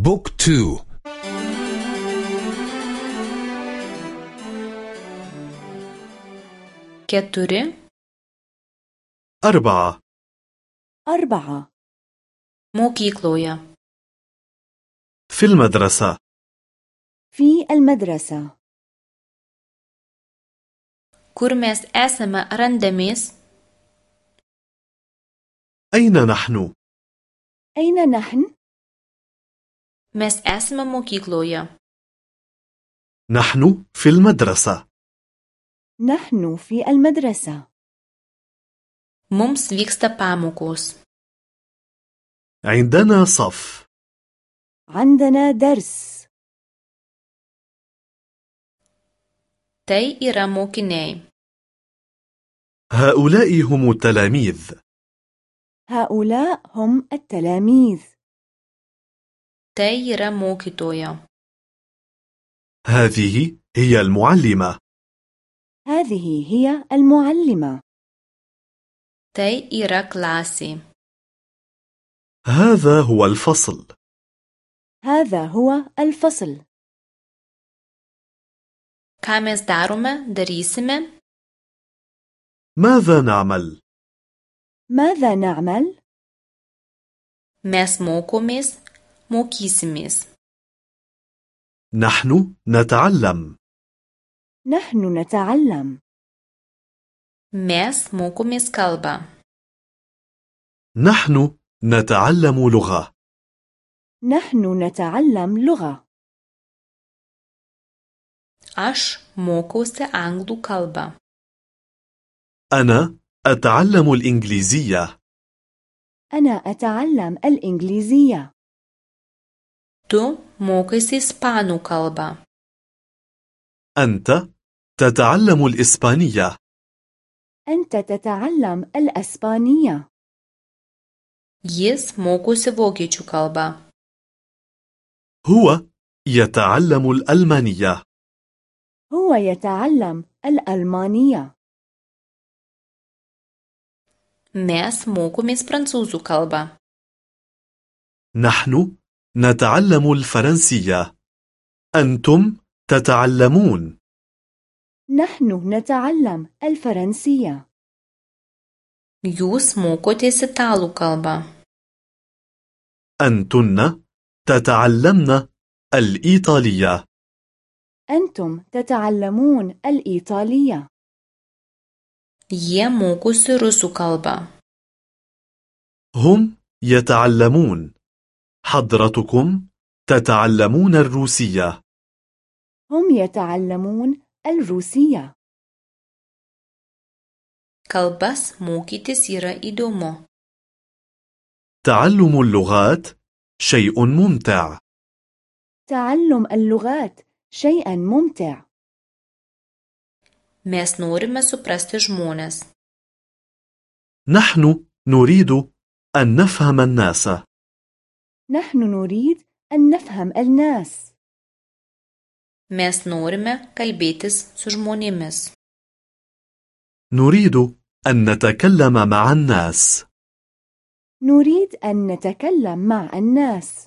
بوك تو. keturi أربعة. أربعة. mokykloje في المدرسة. في المدرسة. kur mes esame randamės أين نحن؟ أين نحن؟ Mes esame mokykloje. نحن في المدرسة. نحن في المدرسة. Mums vyksta pamokos. عندنا صف. عندنا درس. Tai yra mokiniai. هؤلاء هم التلاميذ. هؤلاء هم التلاميذ. Tai yra mokytoja هذه هي المعلمة. هذه هي المعلمة. tai yra klasė هذا هو الفصل. هذا هو الفصل. ką mes darome darysime? ماذا نعمل؟ ماذا نعمل؟ mes mokomės mokysimės نحن نتعلم. نحن نتعلم. mes mokomės kalbą نحن نتعلم لغة. نحن نتعلم لغة. aš mokausi anglų kalbą أنا أتعلم الإنجليزية. أنا أتعلم الإنجليزية. Tu mokaisi ispanų kalbą. أنت تتعلم الإسبانية. أنت تتعلم الأسبانية. Jis mokosi vokiečių kalbą. هو يتعلم الألمانية. هو يتعلم الألمانية. Mes mokomės prancūzų kalbą. نحن نتعلم الفرنسية. أنتم تتعلمون. نحن نتعلم الفرنسية. Jūs mokotės italų kalbą أنتن تتعلمن الإيطالية. أنتم تتعلمون الإيطالية. Jie mokosi rusų kalbą. هم يتعلمون. حضرتكم تتعلمون الروسية. هم يتعلمون الروسية. Kalbas mokytis yra įdomu. تعلم اللغات شيء ممتع. تعلم اللغات شيئا ممتع. Mes norime suprasti žmones نحن نريد أن نفهم الناس. نحن نريد أن نفهم الناس. Mes norime kalbėtis su žmonėmis. نريد أن نتكلم مع الناس. نريد أن نتكلم مع الناس.